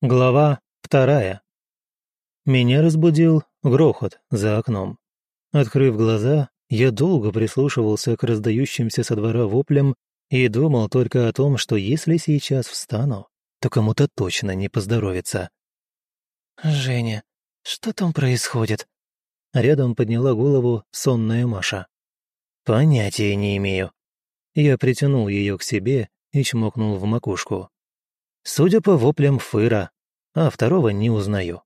Глава вторая. Меня разбудил грохот за окном. Открыв глаза, я долго прислушивался к раздающимся со двора воплям и думал только о том, что если сейчас встану, то кому-то точно не поздоровится. «Женя, что там происходит?» Рядом подняла голову сонная Маша. «Понятия не имею». Я притянул ее к себе и чмокнул в макушку. Судя по воплям Фыра, а второго не узнаю.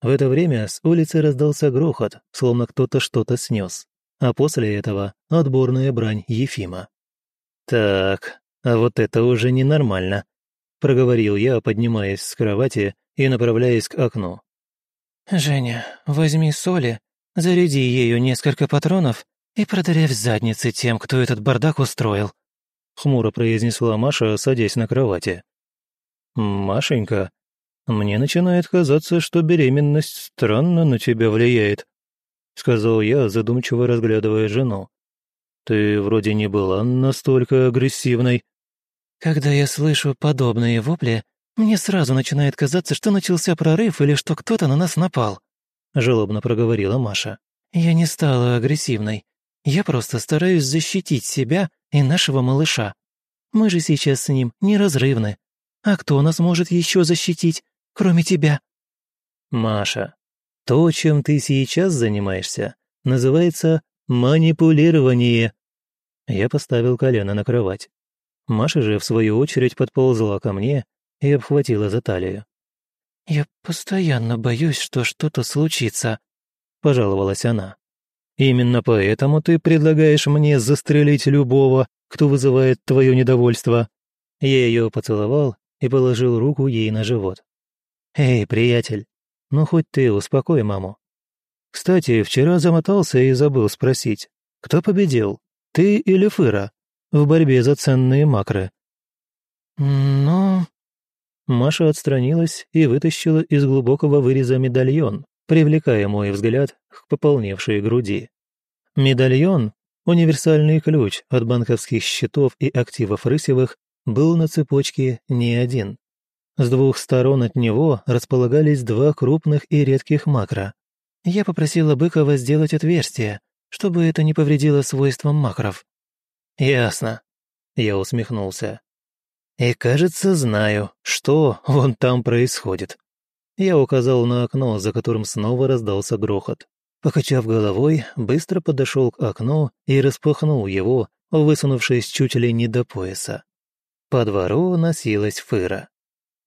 В это время с улицы раздался грохот, словно кто-то что-то снес, а после этого отборная брань Ефима. «Так, а вот это уже ненормально», — проговорил я, поднимаясь с кровати и направляясь к окну. «Женя, возьми соли, заряди ею несколько патронов и продырявь задницы тем, кто этот бардак устроил», — хмуро произнесла Маша, садясь на кровати. «Машенька, мне начинает казаться, что беременность странно на тебя влияет», сказал я, задумчиво разглядывая жену. «Ты вроде не была настолько агрессивной». «Когда я слышу подобные вопли, мне сразу начинает казаться, что начался прорыв или что кто-то на нас напал», жалобно проговорила Маша. «Я не стала агрессивной. Я просто стараюсь защитить себя и нашего малыша. Мы же сейчас с ним неразрывны. А кто нас может еще защитить, кроме тебя?» «Маша, то, чем ты сейчас занимаешься, называется манипулирование». Я поставил колено на кровать. Маша же, в свою очередь, подползла ко мне и обхватила за талию. «Я постоянно боюсь, что что-то случится», — пожаловалась она. «Именно поэтому ты предлагаешь мне застрелить любого, кто вызывает твое недовольство?» Я ее поцеловал и положил руку ей на живот. «Эй, приятель, ну хоть ты успокой маму. Кстати, вчера замотался и забыл спросить, кто победил, ты или Фыра, в борьбе за ценные макры?» «Ну...» Маша отстранилась и вытащила из глубокого выреза медальон, привлекая мой взгляд к пополневшей груди. Медальон — универсальный ключ от банковских счетов и активов Рысевых был на цепочке не один. С двух сторон от него располагались два крупных и редких макро. Я попросила Быкова сделать отверстие, чтобы это не повредило свойствам макров. «Ясно», — я усмехнулся. «И, кажется, знаю, что вон там происходит». Я указал на окно, за которым снова раздался грохот. Покачав головой, быстро подошел к окну и распахнул его, высунувшись чуть ли не до пояса. По двору носилась фыра.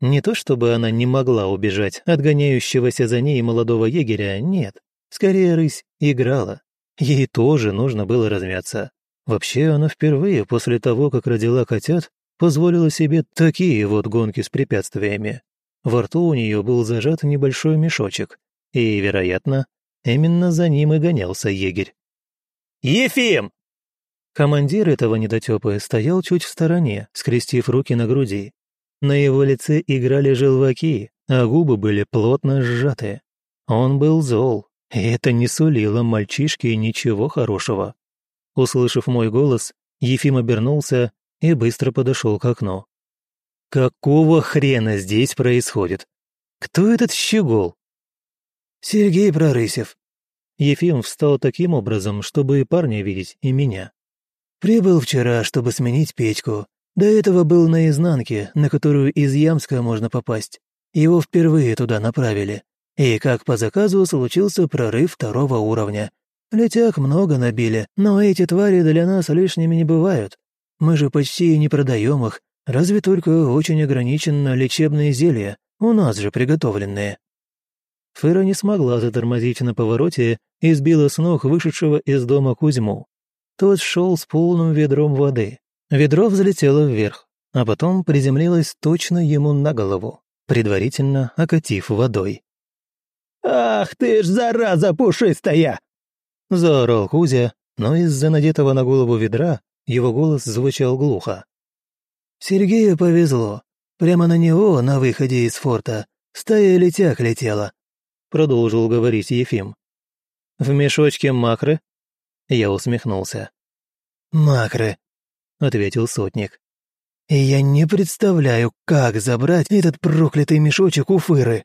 Не то чтобы она не могла убежать от гоняющегося за ней молодого егеря, нет. Скорее, рысь играла. Ей тоже нужно было размяться. Вообще, она впервые после того, как родила котят, позволила себе такие вот гонки с препятствиями. Во рту у нее был зажат небольшой мешочек, и, вероятно, именно за ним и гонялся егерь. «Ефим!» Командир этого недотёпы стоял чуть в стороне, скрестив руки на груди. На его лице играли желваки, а губы были плотно сжаты. Он был зол, и это не сулило мальчишке ничего хорошего. Услышав мой голос, Ефим обернулся и быстро подошел к окну. «Какого хрена здесь происходит? Кто этот щегол?» «Сергей Прорысев». Ефим встал таким образом, чтобы и парня видеть, и меня. Прибыл вчера, чтобы сменить Петьку. До этого был на изнанке, на которую из Ямска можно попасть. Его впервые туда направили. И как по заказу случился прорыв второго уровня. Летяг много набили, но эти твари для нас лишними не бывают. Мы же почти не продаем их, разве только очень ограниченно лечебные зелья, у нас же приготовленные. Фыра не смогла затормозить на повороте и сбила с ног вышедшего из дома Кузьму. Тот шел с полным ведром воды. Ведро взлетело вверх, а потом приземлилось точно ему на голову, предварительно окатив водой. «Ах ты ж, зараза пушистая!» Заорал Кузя, но из-за надетого на голову ведра его голос звучал глухо. Сергею повезло. Прямо на него, на выходе из форта, стая летях летела, продолжил говорить Ефим. В мешочке макры я усмехнулся. «Макры», — ответил сотник. и я не представляю, как забрать этот проклятый мешочек у Фыры».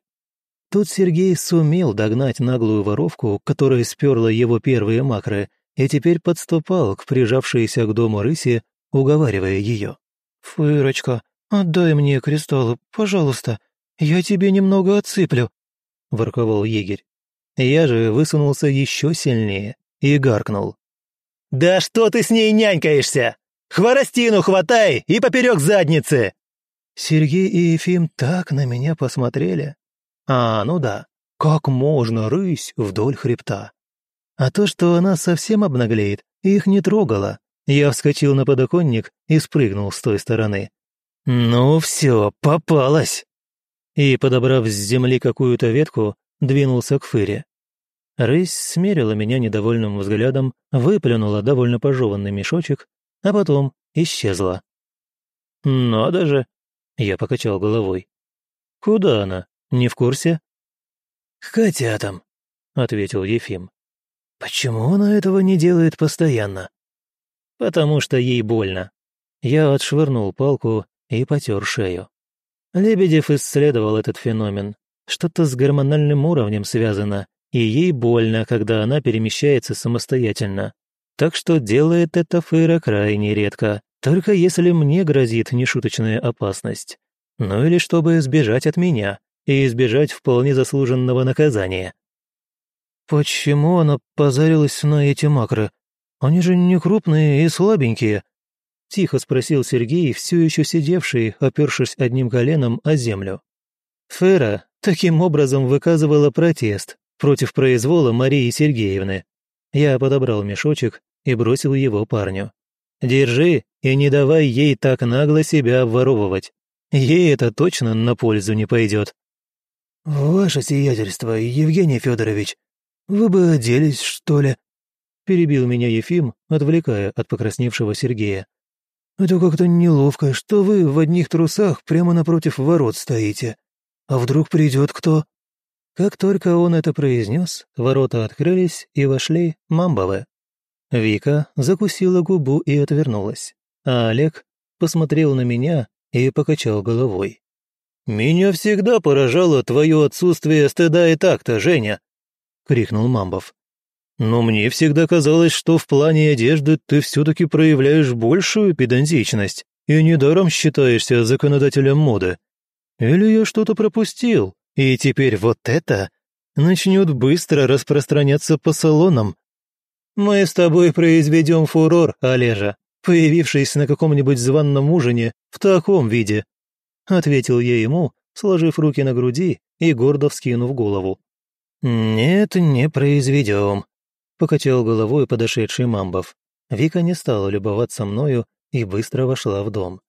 Тут Сергей сумел догнать наглую воровку, которая сперла его первые макры, и теперь подступал к прижавшейся к дому рыси, уговаривая ее. «Фырочка, отдай мне кристаллы, пожалуйста, я тебе немного отсыплю», — ворковал егерь. Я же высунулся еще сильнее и гаркнул. «Да что ты с ней нянькаешься? Хворостину хватай и поперек задницы!» Сергей и Ефим так на меня посмотрели. А, ну да, как можно рысь вдоль хребта? А то, что она совсем обнаглеет, их не трогало. Я вскочил на подоконник и спрыгнул с той стороны. «Ну все, попалась!» И, подобрав с земли какую-то ветку, двинулся к фыре. Рысь смерила меня недовольным взглядом, выплюнула довольно пожеванный мешочек, а потом исчезла. «Надо же!» — я покачал головой. «Куда она? Не в курсе?» «К котятам», — ответил Ефим. «Почему она этого не делает постоянно?» «Потому что ей больно». Я отшвырнул палку и потер шею. Лебедев исследовал этот феномен. Что-то с гормональным уровнем связано, и ей больно, когда она перемещается самостоятельно. Так что делает это Фейра крайне редко, только если мне грозит нешуточная опасность. Ну или чтобы сбежать от меня и избежать вполне заслуженного наказания. «Почему она позарилась на эти макры? Они же не крупные и слабенькие», — тихо спросил Сергей, все еще сидевший, опершись одним коленом о землю. Фера таким образом выказывала протест против произвола Марии Сергеевны. Я подобрал мешочек и бросил его парню. «Держи и не давай ей так нагло себя обворовывать. Ей это точно на пользу не пойдет». «Ваше сиятельство, Евгений Федорович, вы бы оделись, что ли?» Перебил меня Ефим, отвлекая от покрасневшего Сергея. «Это как-то неловко, что вы в одних трусах прямо напротив ворот стоите. А вдруг придет кто?» Как только он это произнес, ворота открылись и вошли мамбовы. Вика закусила губу и отвернулась, а Олег посмотрел на меня и покачал головой. «Меня всегда поражало твое отсутствие стыда и такта, Женя!» — крикнул Мамбов. «Но мне всегда казалось, что в плане одежды ты все-таки проявляешь большую педантичность и недаром считаешься законодателем моды. Или я что-то пропустил, и теперь вот это начнет быстро распространяться по салонам. Мы с тобой произведем фурор, Олежа, появившись на каком-нибудь званном ужине в таком виде», ответил я ему, сложив руки на груди и гордо вскинув голову. «Нет, не произведем», — покачал головой подошедший Мамбов. Вика не стала любоваться мною и быстро вошла в дом.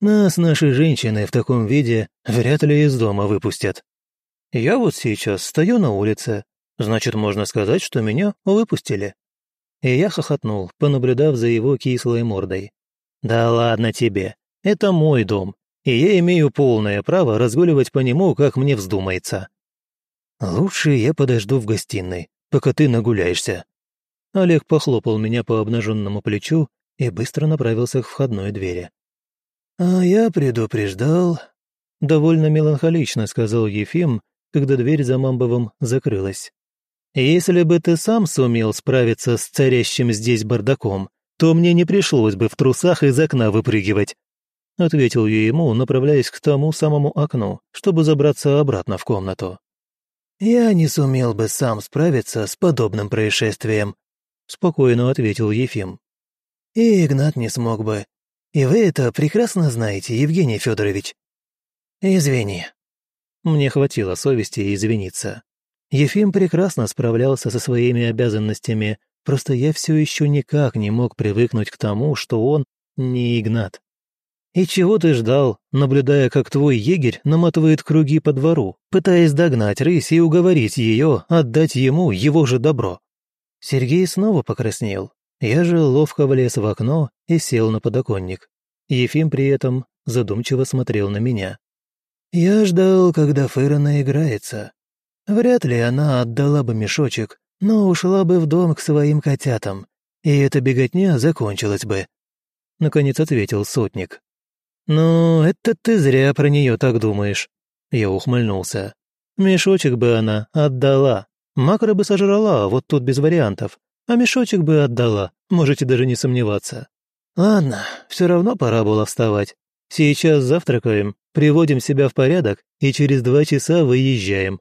«Нас наши женщины в таком виде вряд ли из дома выпустят». Я вот сейчас стою на улице, значит, можно сказать, что меня выпустили». И я хохотнул, понаблюдав за его кислой мордой. «Да ладно тебе, это мой дом, и я имею полное право разгуливать по нему, как мне вздумается. Лучше я подожду в гостиной, пока ты нагуляешься». Олег похлопал меня по обнаженному плечу и быстро направился к входной двери. «А я предупреждал», — довольно меланхолично сказал Ефим, когда дверь за Мамбовым закрылась. «Если бы ты сам сумел справиться с царящим здесь бардаком, то мне не пришлось бы в трусах из окна выпрыгивать», ответил я ему, направляясь к тому самому окну, чтобы забраться обратно в комнату. «Я не сумел бы сам справиться с подобным происшествием», спокойно ответил Ефим. «И Игнат не смог бы. И вы это прекрасно знаете, Евгений Федорович. Извини, мне хватило совести извиниться. Ефим прекрасно справлялся со своими обязанностями, просто я все еще никак не мог привыкнуть к тому, что он не Игнат. И чего ты ждал, наблюдая, как твой егерь наматывает круги по двору, пытаясь догнать рысь и уговорить ее отдать ему его же добро? Сергей снова покраснел. Я же ловко влез в окно и сел на подоконник. Ефим при этом задумчиво смотрел на меня. Я ждал, когда Фыра наиграется. Вряд ли она отдала бы мешочек, но ушла бы в дом к своим котятам, и эта беготня закончилась бы. Наконец ответил сотник. «Ну, это ты зря про нее так думаешь», — я ухмыльнулся. «Мешочек бы она отдала. Макро бы сожрала, вот тут без вариантов. А мешочек бы отдала, можете даже не сомневаться. Ладно, все равно пора было вставать. Сейчас завтракаем, приводим себя в порядок и через два часа выезжаем.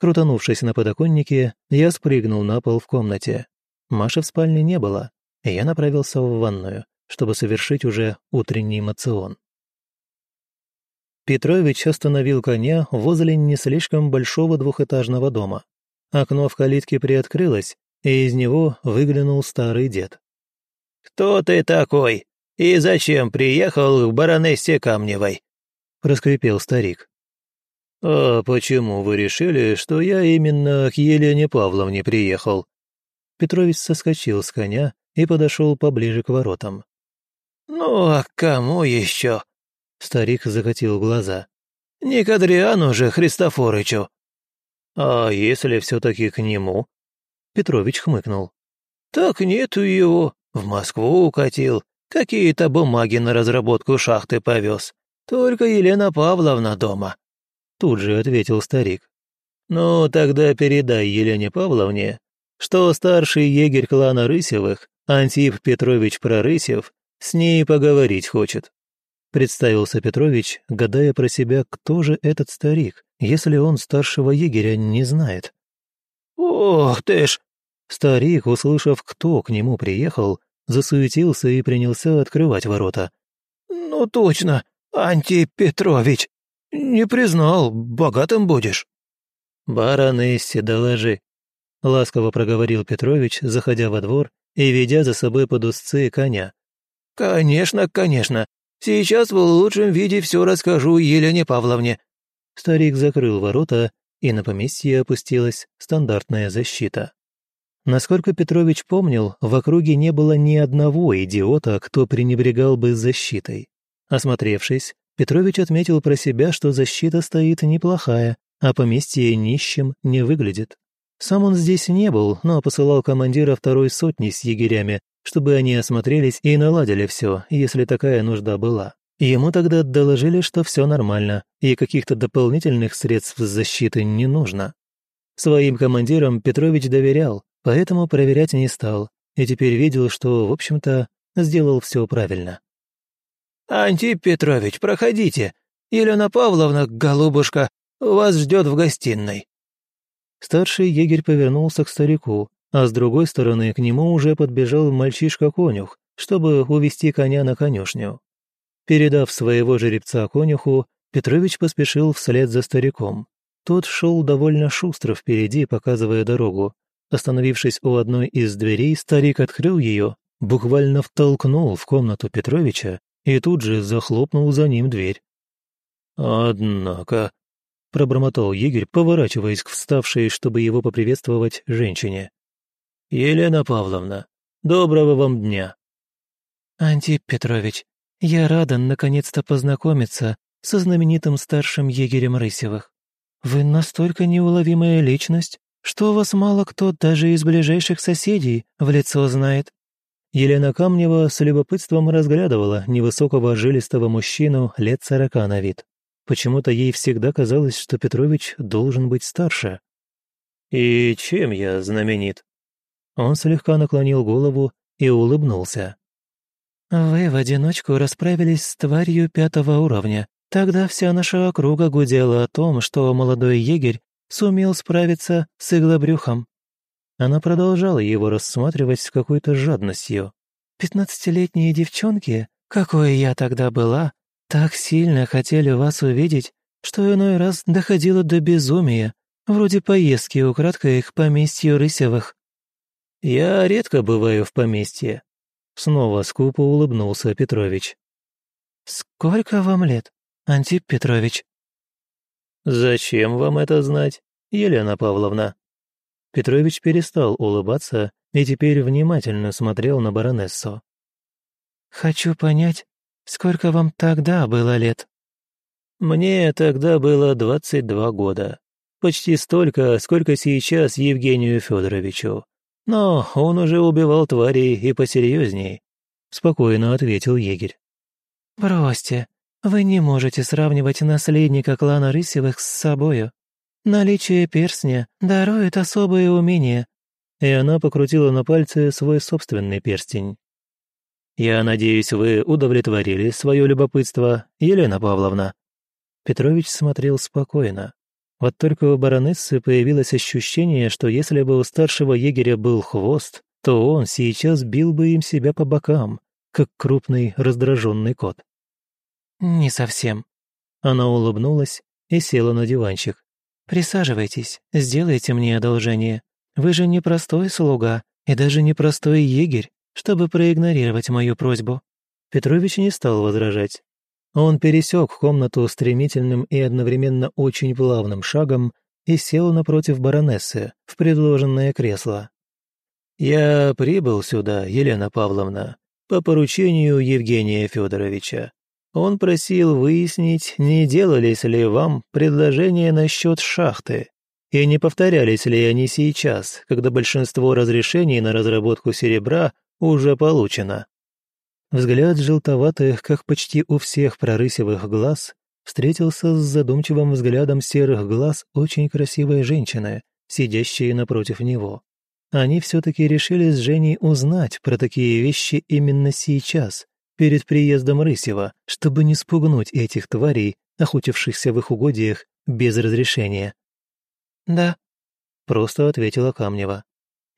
Крутанувшись на подоконнике, я спрыгнул на пол в комнате. Маши в спальне не было, и я направился в ванную, чтобы совершить уже утренний мацион. Петрович остановил коня возле не слишком большого двухэтажного дома. Окно в калитке приоткрылось, и из него выглянул старый дед. «Кто ты такой? И зачем приехал к баронессе Камневой?» – проскрипел старик. «А почему вы решили, что я именно к Елене Павловне приехал?» Петрович соскочил с коня и подошел поближе к воротам. «Ну, а кому еще?» Старик закатил глаза. «Не к Адриану же Христофорычу». «А если все-таки к нему?» Петрович хмыкнул. «Так нету его. В Москву укатил. Какие-то бумаги на разработку шахты повез. Только Елена Павловна дома». Тут же ответил старик. «Ну, тогда передай Елене Павловне, что старший егерь клана Рысевых, Антип Петрович Прорысев, с ней поговорить хочет». Представился Петрович, гадая про себя, кто же этот старик, если он старшего егеря не знает. «Ох ты ж!» Старик, услышав, кто к нему приехал, засуетился и принялся открывать ворота. «Ну точно, Антип Петрович! Не признал, богатым будешь». «Баронессе доложи», — ласково проговорил Петрович, заходя во двор и ведя за собой под узцы коня. «Конечно, конечно. Сейчас в лучшем виде все расскажу Елене Павловне». Старик закрыл ворота, и на поместье опустилась стандартная защита. Насколько Петрович помнил, в округе не было ни одного идиота, кто пренебрегал бы защитой. Осмотревшись, Петрович отметил про себя, что защита стоит неплохая, а поместье нищим не выглядит. Сам он здесь не был, но посылал командира второй сотни с егерями, чтобы они осмотрелись и наладили все, если такая нужда была. Ему тогда доложили, что все нормально, и каких-то дополнительных средств защиты не нужно. Своим командирам Петрович доверял, поэтому проверять не стал, и теперь видел, что, в общем-то, сделал все правильно. «Антип Петрович, проходите. Елена Павловна, голубушка, вас ждет в гостиной». Старший егерь повернулся к старику, а с другой стороны к нему уже подбежал мальчишка-конюх, чтобы увести коня на конюшню. Передав своего жеребца конюху, Петрович поспешил вслед за стариком. Тот шел довольно шустро впереди, показывая дорогу, Остановившись у одной из дверей, старик открыл ее, буквально втолкнул в комнату Петровича и тут же захлопнул за ним дверь. «Однако», — пробормотал егерь, поворачиваясь к вставшей, чтобы его поприветствовать, женщине. «Елена Павловна, доброго вам дня». «Антип Петрович, я рада наконец-то познакомиться со знаменитым старшим егерем Рысевых. Вы настолько неуловимая личность, что вас мало кто даже из ближайших соседей в лицо знает». Елена Камнева с любопытством разглядывала невысокого жилистого мужчину лет сорока на вид. Почему-то ей всегда казалось, что Петрович должен быть старше. «И чем я знаменит?» Он слегка наклонил голову и улыбнулся. «Вы в одиночку расправились с тварью пятого уровня. Тогда вся наша округа гудела о том, что молодой егерь сумел справиться с иглобрюхом. Она продолжала его рассматривать с какой-то жадностью. «Пятнадцатилетние девчонки, какой я тогда была, так сильно хотели вас увидеть, что иной раз доходило до безумия, вроде поездки украдкой к поместью Рысевых». «Я редко бываю в поместье», — снова скупо улыбнулся Петрович. «Сколько вам лет, Антип Петрович?» «Зачем вам это знать, Елена Павловна?» Петрович перестал улыбаться и теперь внимательно смотрел на баронессу. «Хочу понять, сколько вам тогда было лет?» «Мне тогда было двадцать два года. Почти столько, сколько сейчас Евгению Федоровичу. Но он уже убивал тварей и посерьезней», — спокойно ответил егерь. «Бросьте, Вы не можете сравнивать наследника клана Рысевых с собою. Наличие перстня дарует особое умение». И она покрутила на пальце свой собственный перстень. «Я надеюсь, вы удовлетворили свое любопытство, Елена Павловна?» Петрович смотрел спокойно. Вот только у баронессы появилось ощущение, что если бы у старшего егеря был хвост, то он сейчас бил бы им себя по бокам, как крупный раздраженный кот. «Не совсем». Она улыбнулась и села на диванчик. «Присаживайтесь, сделайте мне одолжение. Вы же не простой слуга и даже не простой егерь, чтобы проигнорировать мою просьбу». Петрович не стал возражать. Он пересек комнату стремительным и одновременно очень плавным шагом и сел напротив баронессы в предложенное кресло. «Я прибыл сюда, Елена Павловна, по поручению Евгения Федоровича. Он просил выяснить, не делались ли вам предложения насчет шахты, и не повторялись ли они сейчас, когда большинство разрешений на разработку серебра уже получено. Взгляд желтоватых, как почти у всех прорысевых глаз, встретился с задумчивым взглядом серых глаз очень красивой женщины, сидящей напротив него. Они все-таки решили с Женей узнать про такие вещи именно сейчас, перед приездом Рысева, чтобы не спугнуть этих тварей, охотившихся в их угодьях без разрешения. «Да», — просто ответила Камнева.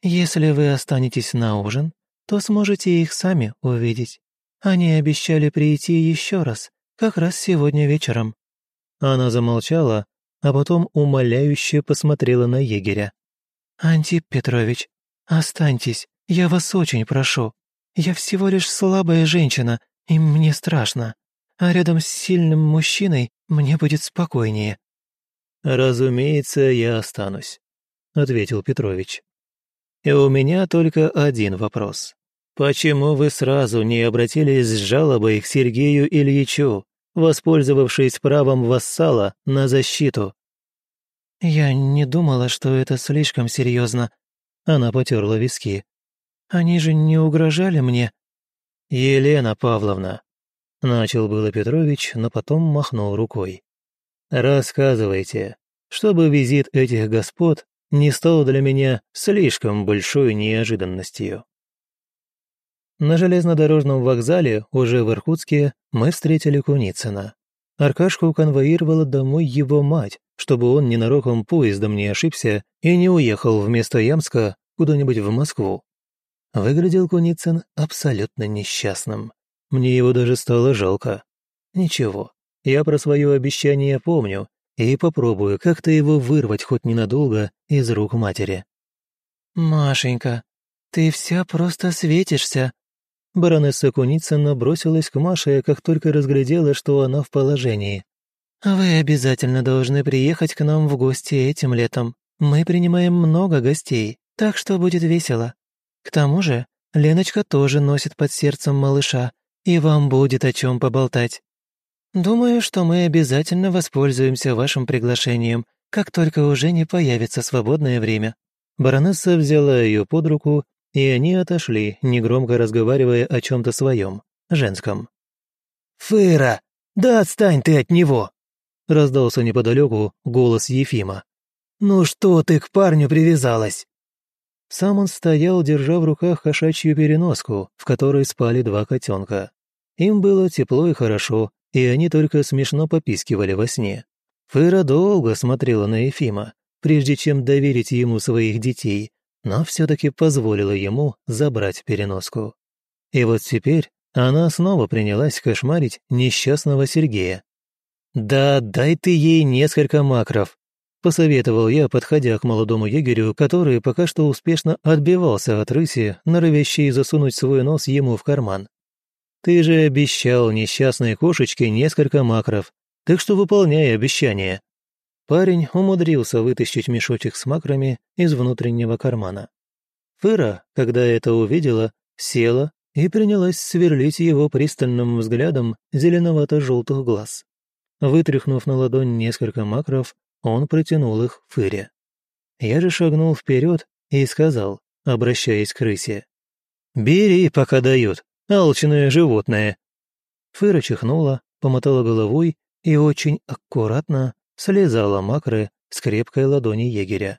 «Если вы останетесь на ужин, то сможете их сами увидеть. Они обещали прийти еще раз, как раз сегодня вечером». Она замолчала, а потом умоляюще посмотрела на егеря. «Антип Петрович, останьтесь, я вас очень прошу. Я всего лишь слабая женщина, и мне страшно. А рядом с сильным мужчиной мне будет спокойнее». «Разумеется, я останусь», — ответил Петрович. «И у меня только один вопрос. Почему вы сразу не обратились с жалобой к Сергею Ильичу, воспользовавшись правом вассала на защиту?» «Я не думала, что это слишком серьезно. Она потерла виски. Они же не угрожали мне». «Елена Павловна», — начал было Петрович, но потом махнул рукой. «Рассказывайте, чтобы визит этих господ не стал для меня слишком большой неожиданностью». На железнодорожном вокзале, уже в Иркутске, мы встретили Куницына. Аркашку конвоировала домой его мать, чтобы он ненароком поездом не ошибся и не уехал вместо Ямска куда-нибудь в Москву. Выглядел Куницын абсолютно несчастным. Мне его даже стало жалко. Ничего, я про свое обещание помню и попробую как-то его вырвать хоть ненадолго из рук матери. «Машенька, ты вся просто светишься». Баронесса Куницына бросилась к Маше, как только разглядела, что она в положении. «Вы обязательно должны приехать к нам в гости этим летом. Мы принимаем много гостей, так что будет весело. К тому же, Леночка тоже носит под сердцем малыша, и вам будет о чем поболтать. Думаю, что мы обязательно воспользуемся вашим приглашением, как только уже не появится свободное время». Баронесса взяла ее под руку, и они отошли, негромко разговаривая о чем-то своем, женском. «Фыра, да отстань ты от него!» раздался неподалеку голос Ефима. «Ну что ты к парню привязалась?» Сам он стоял, держа в руках кошачью переноску, в которой спали два котенка. Им было тепло и хорошо, и они только смешно попискивали во сне. Фыра долго смотрела на Ефима, прежде чем доверить ему своих детей, но все-таки позволила ему забрать переноску. И вот теперь она снова принялась кошмарить несчастного Сергея. «Да дай ты ей несколько макров», Посоветовал я, подходя к молодому егерю, который пока что успешно отбивался от рыси, норовящей засунуть свой нос ему в карман. «Ты же обещал несчастной кошечке несколько макров, так что выполняй обещание». Парень умудрился вытащить мешочек с макрами из внутреннего кармана. Фыра, когда это увидела, села и принялась сверлить его пристальным взглядом зеленовато-желтых глаз. Вытряхнув на ладонь несколько макров, он протянул их Фыре. Я же шагнул вперед и сказал, обращаясь к крысе. «Бери, пока дают, алчное животное». Фыра чихнула, помотала головой и очень аккуратно слезала макры с крепкой ладони егеря.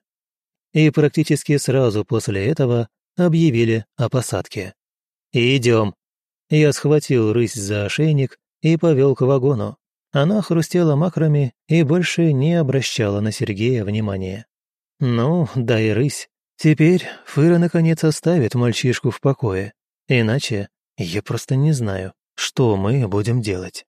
И практически сразу после этого объявили о посадке. «Идем». Я схватил рысь за ошейник и повел к вагону. Она хрустела макрами и больше не обращала на Сергея внимания. «Ну, да и рысь. Теперь Фыра наконец оставит мальчишку в покое. Иначе я просто не знаю, что мы будем делать».